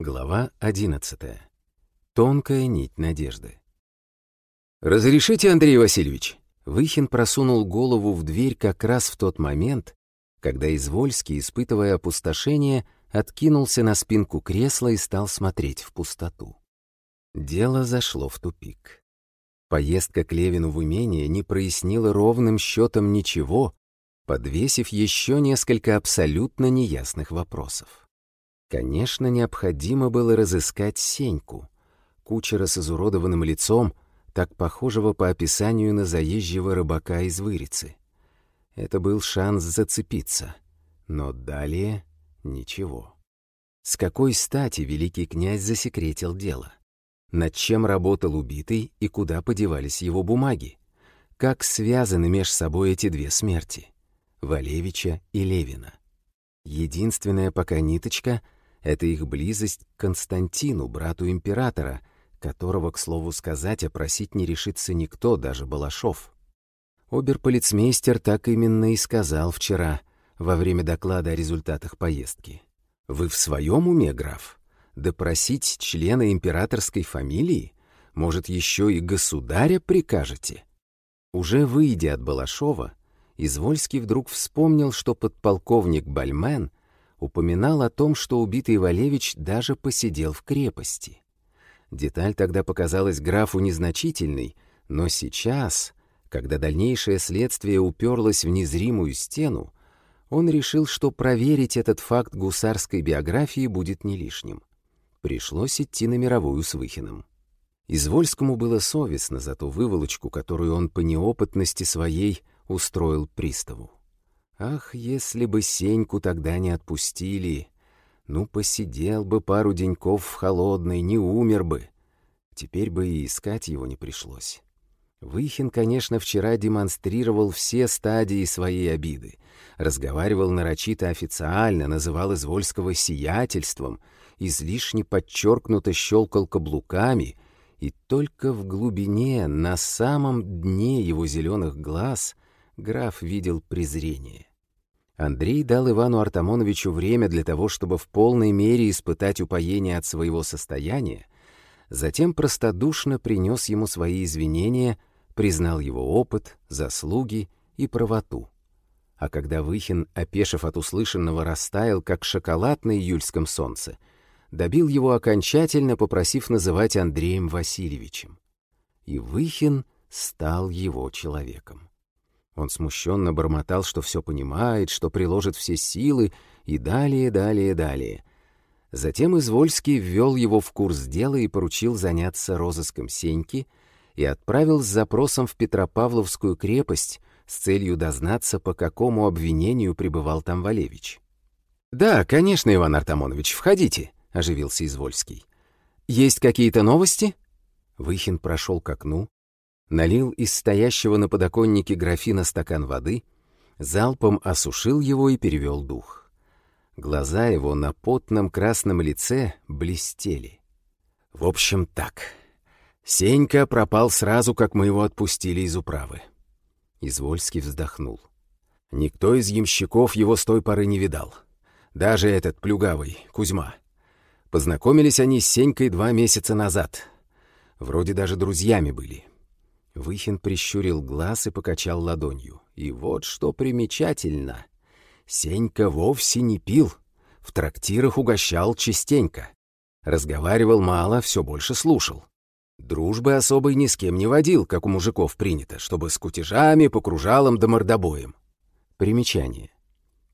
Глава 11. Тонкая нить надежды. «Разрешите, Андрей Васильевич?» Выхин просунул голову в дверь как раз в тот момент, когда Извольский, испытывая опустошение, откинулся на спинку кресла и стал смотреть в пустоту. Дело зашло в тупик. Поездка к Левину в имение не прояснила ровным счетом ничего, подвесив еще несколько абсолютно неясных вопросов. Конечно, необходимо было разыскать Сеньку, кучера с изуродованным лицом, так похожего по описанию на заезжего рыбака из Вырицы. Это был шанс зацепиться, но далее ничего. С какой стати великий князь засекретил дело? Над чем работал убитый и куда подевались его бумаги? Как связаны меж собой эти две смерти? Валевича и Левина. Единственная пока ниточка — это их близость к Константину, брату императора, которого, к слову сказать, опросить не решится никто, даже Балашов. Оберполицмейстер так именно и сказал вчера, во время доклада о результатах поездки. «Вы в своем уме, граф? Допросить члена императорской фамилии? Может, еще и государя прикажете?» Уже выйдя от Балашова, Извольский вдруг вспомнил, что подполковник Бальмен упоминал о том, что убитый Валевич даже посидел в крепости. Деталь тогда показалась графу незначительной, но сейчас, когда дальнейшее следствие уперлось в незримую стену, он решил, что проверить этот факт гусарской биографии будет не лишним. Пришлось идти на мировую с Выхиным. Извольскому было совестно за ту выволочку, которую он по неопытности своей устроил приставу. Ах, если бы Сеньку тогда не отпустили! Ну, посидел бы пару деньков в холодной, не умер бы. Теперь бы и искать его не пришлось. Выхин, конечно, вчера демонстрировал все стадии своей обиды. Разговаривал нарочито официально, называл Извольского сиятельством, излишне подчеркнуто щелкал каблуками, и только в глубине, на самом дне его зеленых глаз, граф видел презрение. Андрей дал Ивану Артамоновичу время для того, чтобы в полной мере испытать упоение от своего состояния, затем простодушно принес ему свои извинения, признал его опыт, заслуги и правоту. А когда Выхин, опешив от услышанного, растаял, как шоколад на июльском солнце, добил его окончательно, попросив называть Андреем Васильевичем. И Выхин стал его человеком. Он смущенно бормотал, что все понимает, что приложит все силы, и далее, далее, далее. Затем Извольский ввел его в курс дела и поручил заняться розыском Сеньки и отправил с запросом в Петропавловскую крепость с целью дознаться, по какому обвинению пребывал там Валевич. «Да, конечно, Иван Артамонович, входите», — оживился Извольский. «Есть какие-то новости?» Выхин прошел к окну, налил из стоящего на подоконнике графина стакан воды, залпом осушил его и перевел дух. Глаза его на потном красном лице блестели. В общем, так. Сенька пропал сразу, как мы его отпустили из управы. Извольский вздохнул. Никто из ямщиков его с той поры не видал. Даже этот плюгавый, Кузьма. Познакомились они с Сенькой два месяца назад. Вроде даже друзьями были. Выхин прищурил глаз и покачал ладонью. И вот что примечательно. Сенька вовсе не пил. В трактирах угощал частенько. Разговаривал мало, все больше слушал. Дружбы особой ни с кем не водил, как у мужиков принято, чтобы с кутежами, по кружалам да мордобоем. Примечание.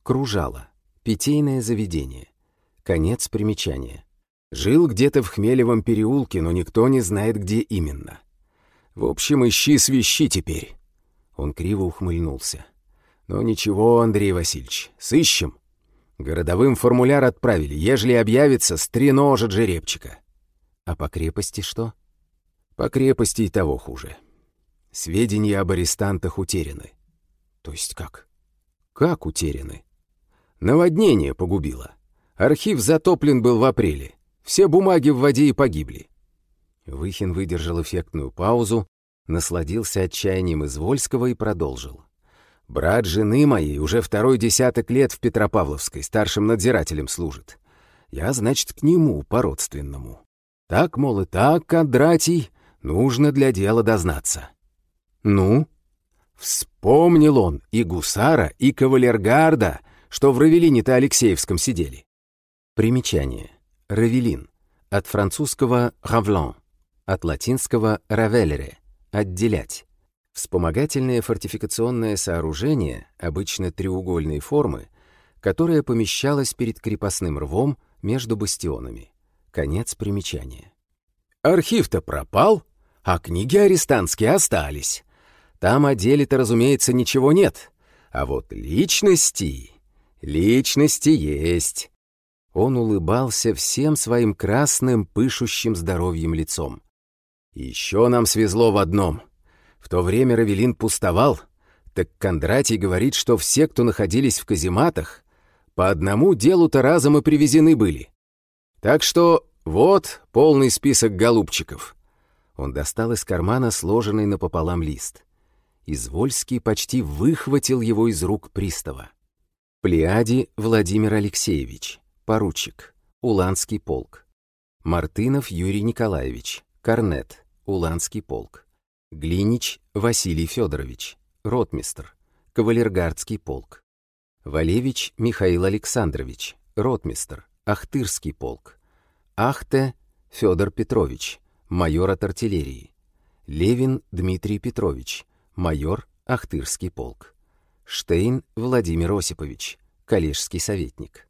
Кружало. Питейное заведение. Конец примечания. Жил где-то в Хмелевом переулке, но никто не знает, где именно. В общем, ищи свищи теперь. Он криво ухмыльнулся. Но ничего, Андрей Васильевич, сыщем. Городовым формуляр отправили, ежели объявится, стреножит жеребчика. А по крепости что? По крепости и того хуже. Сведения об арестантах утеряны. То есть как? Как утеряны? Наводнение погубило. Архив затоплен был в апреле. Все бумаги в воде и погибли. Выхин выдержал эффектную паузу, насладился отчаянием Извольского и продолжил. «Брат жены моей уже второй десяток лет в Петропавловской старшим надзирателем служит. Я, значит, к нему по-родственному. Так, мол, и так, Кондратий, нужно для дела дознаться. Ну? Вспомнил он и гусара, и кавалергарда, что в Равелине-то Алексеевском сидели. Примечание. Равелин. От французского «равлон», от латинского «равелере» — «отделять». Вспомогательное фортификационное сооружение, обычно треугольной формы, которое помещалось перед крепостным рвом между бастионами. Конец примечания. Архив-то пропал, а книги арестантские остались. Там о деле-то, разумеется, ничего нет. А вот личности... Личности есть. Он улыбался всем своим красным, пышущим здоровьем лицом. «Еще нам свезло в одном. В то время Равелин пустовал, так Кондратий говорит, что все, кто находились в казематах, по одному делу-то разом и привезены были. Так что вот полный список голубчиков». Он достал из кармана сложенный напополам лист. Извольский почти выхватил его из рук пристава. Плеади Владимир Алексеевич поручик, Уланский полк. Мартынов Юрий Николаевич, корнет, Уланский полк. Глинич Василий Федорович, ротмистр, кавалергардский полк. Валевич Михаил Александрович, ротмистр, Ахтырский полк. Ахте Федор Петрович, майор от артиллерии. Левин Дмитрий Петрович, майор, Ахтырский полк. Штейн Владимир Осипович, коллежский советник.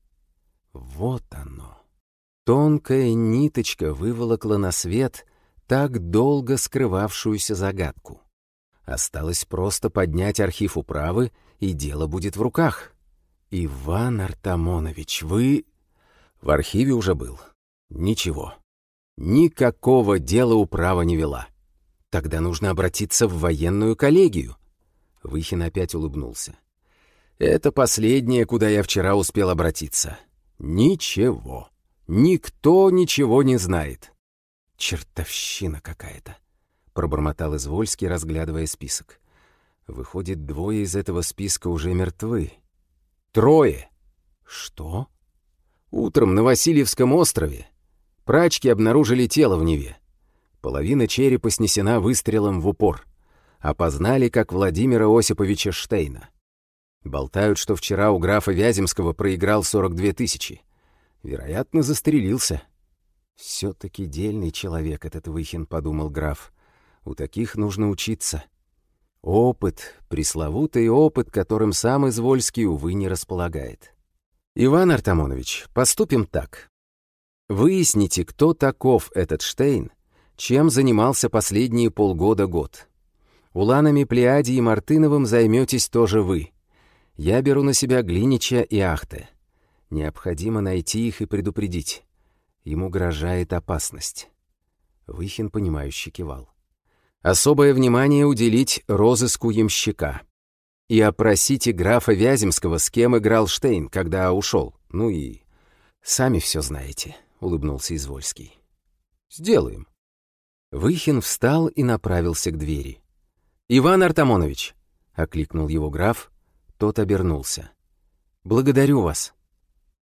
Вот оно. Тонкая ниточка выволокла на свет так долго скрывавшуюся загадку. Осталось просто поднять архив управы, и дело будет в руках. Иван Артамонович, вы... В архиве уже был. Ничего. Никакого дела управа не вела. Тогда нужно обратиться в военную коллегию. Выхин опять улыбнулся. Это последнее, куда я вчера успел обратиться. Ничего. Никто ничего не знает. Чертовщина какая-то, пробормотал Извольский, разглядывая список. Выходит, двое из этого списка уже мертвы. Трое. Что? Утром на Васильевском острове прачки обнаружили тело в Неве. Половина черепа снесена выстрелом в упор. Опознали как Владимира Осиповича Штейна. Болтают, что вчера у графа Вяземского проиграл 42 тысячи. Вероятно, застрелился. «Все-таки дельный человек этот Выхин», — подумал граф. «У таких нужно учиться». Опыт, пресловутый опыт, которым сам Извольский, увы, не располагает. «Иван Артамонович, поступим так. Выясните, кто таков этот Штейн, чем занимался последние полгода-год. Уланами Плеади и Мартыновым займетесь тоже вы. Я беру на себя Глинича и Ахте. Необходимо найти их и предупредить. Ему угрожает опасность. Выхин, понимающе кивал. Особое внимание уделить розыску ямщика. И опросите графа Вяземского, с кем играл Штейн, когда ушел. Ну и... Сами все знаете, — улыбнулся Извольский. Сделаем. Выхин встал и направился к двери. «Иван Артамонович!» — окликнул его граф, тот обернулся. «Благодарю вас».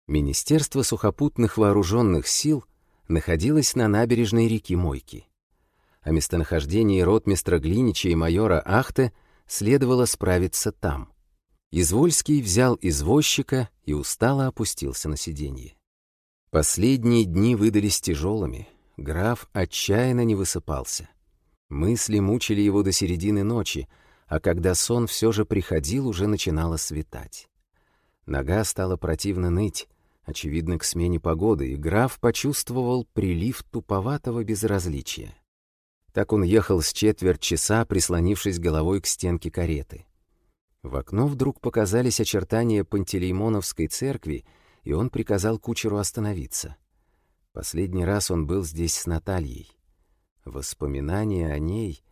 Министерство сухопутных вооруженных сил находилось на набережной реки Мойки. О местонахождении ротмистра Глинича и майора Ахте следовало справиться там. Извольский взял извозчика и устало опустился на сиденье. Последние дни выдались тяжелыми, граф отчаянно не высыпался. Мысли мучили его до середины ночи, а когда сон все же приходил, уже начинало светать. Нога стала противно ныть, очевидно, к смене погоды, и граф почувствовал прилив туповатого безразличия. Так он ехал с четверть часа, прислонившись головой к стенке кареты. В окно вдруг показались очертания Пантелеймоновской церкви, и он приказал кучеру остановиться. Последний раз он был здесь с Натальей. Воспоминания о ней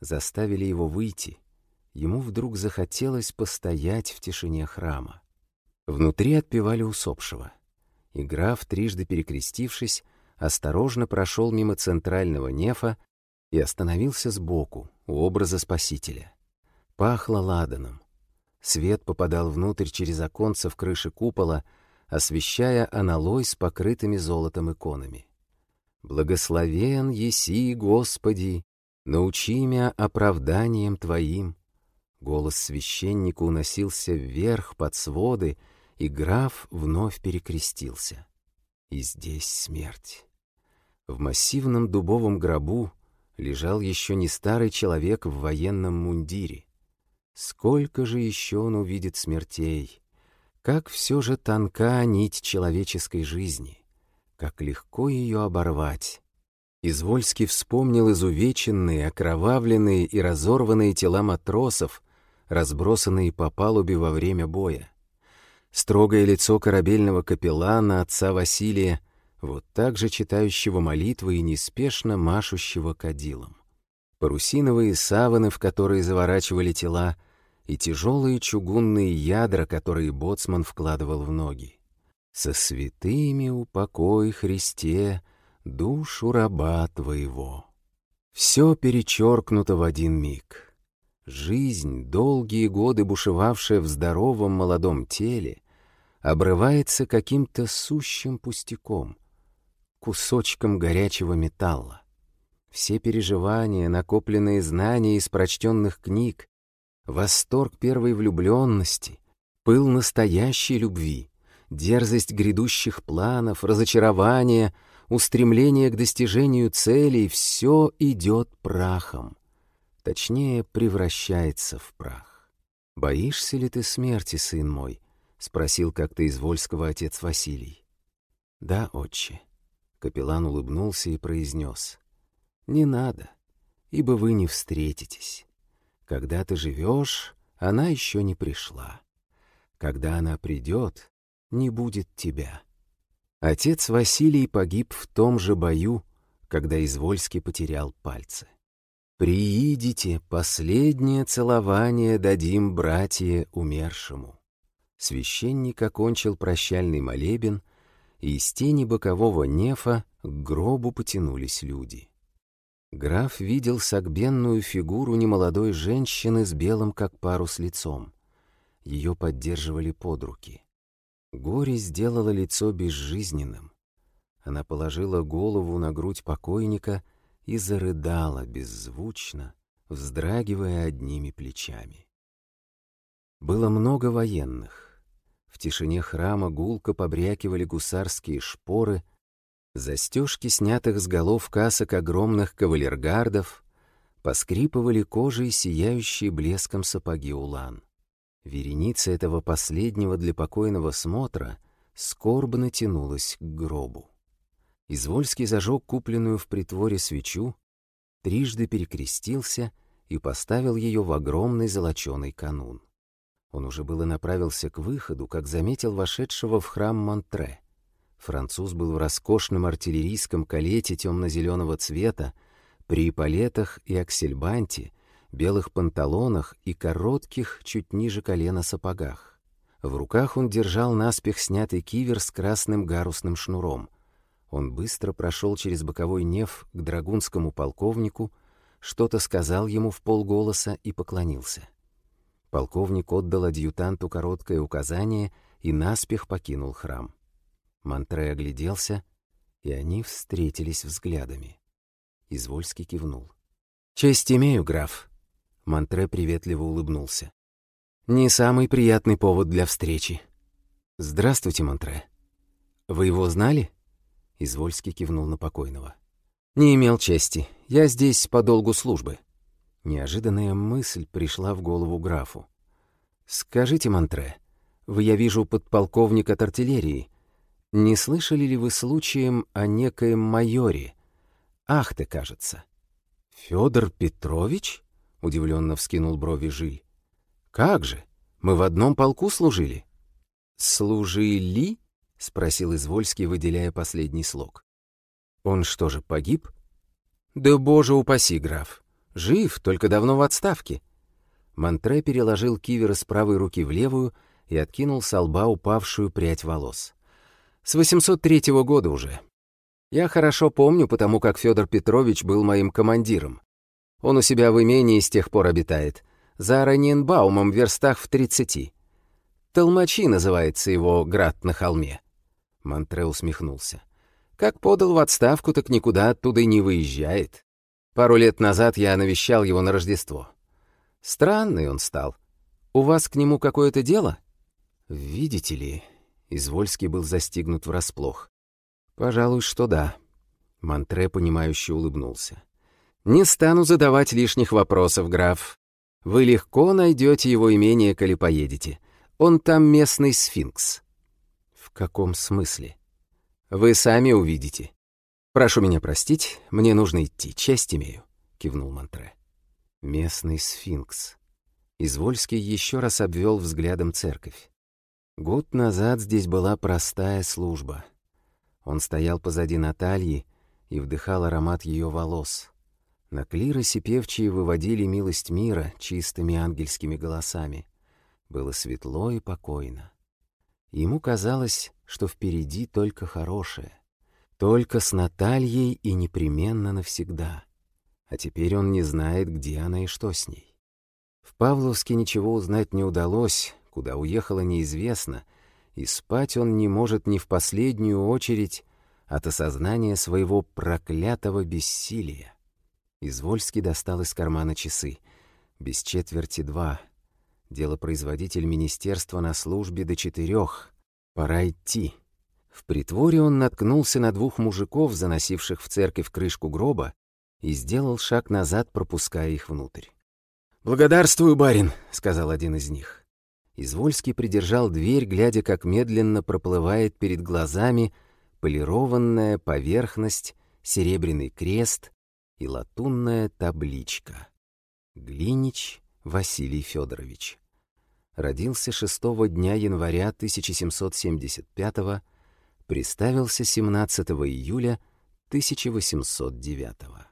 заставили его выйти — ему вдруг захотелось постоять в тишине храма. Внутри отпевали усопшего. И граф, трижды перекрестившись, осторожно прошел мимо центрального нефа и остановился сбоку, у образа Спасителя. Пахло ладаном. Свет попадал внутрь через оконце в крыше купола, освещая аналой с покрытыми золотом иконами. «Благословен еси, Господи, научи меня оправданием Твоим». Голос священника уносился вверх под своды, и граф вновь перекрестился. И здесь смерть. В массивном дубовом гробу лежал еще не старый человек в военном мундире. Сколько же еще он увидит смертей? Как все же тонка нить человеческой жизни, как легко ее оборвать. Извольский вспомнил изувеченные, окровавленные и разорванные тела матросов, разбросанные по палубе во время боя. Строгое лицо корабельного капеллана отца Василия, вот так же читающего молитвы и неспешно машущего кадилом. Парусиновые саваны, в которые заворачивали тела, и тяжелые чугунные ядра, которые боцман вкладывал в ноги. «Со святыми упокой, Христе, душу раба Твоего». Все перечеркнуто в один миг. Жизнь, долгие годы бушевавшая в здоровом молодом теле, обрывается каким-то сущим пустяком, кусочком горячего металла. Все переживания, накопленные знания из прочтенных книг, восторг первой влюбленности, пыл настоящей любви, дерзость грядущих планов, разочарование, устремление к достижению целей — все идет прахом. Точнее, превращается в прах. «Боишься ли ты смерти, сын мой?» — спросил как-то из Вольского отец Василий. «Да, отче». Капеллан улыбнулся и произнес. «Не надо, ибо вы не встретитесь. Когда ты живешь, она еще не пришла. Когда она придет, не будет тебя. Отец Василий погиб в том же бою, когда Извольский потерял пальцы. «Приидите, последнее целование дадим братье умершему». Священник окончил прощальный молебен, и из тени бокового нефа к гробу потянулись люди. Граф видел согбенную фигуру немолодой женщины с белым как парус лицом. Ее поддерживали под руки. Горе сделало лицо безжизненным. Она положила голову на грудь покойника и зарыдала беззвучно, вздрагивая одними плечами. Было много военных. В тишине храма гулко побрякивали гусарские шпоры, Застежки снятых с голов касок огромных кавалергардов поскрипывали кожей сияющие блеском сапоги улан. Вереница этого последнего для покойного смотра скорбно тянулась к гробу. Извольский зажег купленную в притворе свечу, трижды перекрестился и поставил ее в огромный золоченый канун. Он уже было направился к выходу, как заметил вошедшего в храм Монтре — Француз был в роскошном артиллерийском калете темно-зеленого цвета, при палетах и аксельбанте, белых панталонах и коротких, чуть ниже колена сапогах. В руках он держал наспех снятый кивер с красным гарусным шнуром. Он быстро прошел через боковой неф к драгунскому полковнику, что-то сказал ему в полголоса и поклонился. Полковник отдал адъютанту короткое указание и наспех покинул храм. Монтре огляделся, и они встретились взглядами. Извольский кивнул. «Честь имею, граф!» Монтре приветливо улыбнулся. «Не самый приятный повод для встречи». «Здравствуйте, Монтре. Вы его знали?» Извольский кивнул на покойного. «Не имел чести. Я здесь по долгу службы». Неожиданная мысль пришла в голову графу. «Скажите, Монтре, вы, я вижу, подполковник от артиллерии. Не слышали ли вы случаем о некоем майоре? Ах ты, кажется. Федор Петрович? Удивленно вскинул брови Жиль. Как же? Мы в одном полку служили. Служили? Спросил Извольский, выделяя последний слог. Он что же, погиб? Да боже упаси, граф. Жив, только давно в отставке. Монтре переложил кивер с правой руки в левую и откинул с лба упавшую прядь волос. С 803 года уже. Я хорошо помню, потому как Федор Петрович был моим командиром. Он у себя в имении с тех пор обитает. За Раненбаумом в верстах в 30. Толмачи называется его град на холме. Монтре усмехнулся. Как подал в отставку, так никуда оттуда и не выезжает. Пару лет назад я навещал его на Рождество. Странный он стал. У вас к нему какое-то дело? Видите ли, Извольский был застигнут врасплох. Пожалуй, что да. Монтре, понимающе улыбнулся. «Не стану задавать лишних вопросов, граф. Вы легко найдете его имение, коли поедете. Он там местный сфинкс». «В каком смысле?» «Вы сами увидите. Прошу меня простить, мне нужно идти, честь имею», — кивнул Монтре. «Местный сфинкс». Извольский еще раз обвел взглядом церковь. Год назад здесь была простая служба. Он стоял позади Натальи, и вдыхал аромат ее волос. На клиросе певчие выводили милость мира чистыми ангельскими голосами. Было светло и покойно. Ему казалось, что впереди только хорошее. Только с Натальей и непременно навсегда. А теперь он не знает, где она и что с ней. В Павловске ничего узнать не удалось, куда уехала неизвестно, и спать он не может ни в последнюю очередь от осознания своего проклятого бессилия. Извольский достал из кармана часы. Без четверти два. Делопроизводитель министерства на службе до четырех. Пора идти. В притворе он наткнулся на двух мужиков, заносивших в церковь крышку гроба, и сделал шаг назад, пропуская их внутрь. «Благодарствую, барин», — сказал один из них. Извольский придержал дверь, глядя, как медленно проплывает перед глазами полированная поверхность, серебряный крест и латунная табличка. Глинич Василий Федорович. Родился 6 дня января 1775 приставился 17 июля 1809 -го.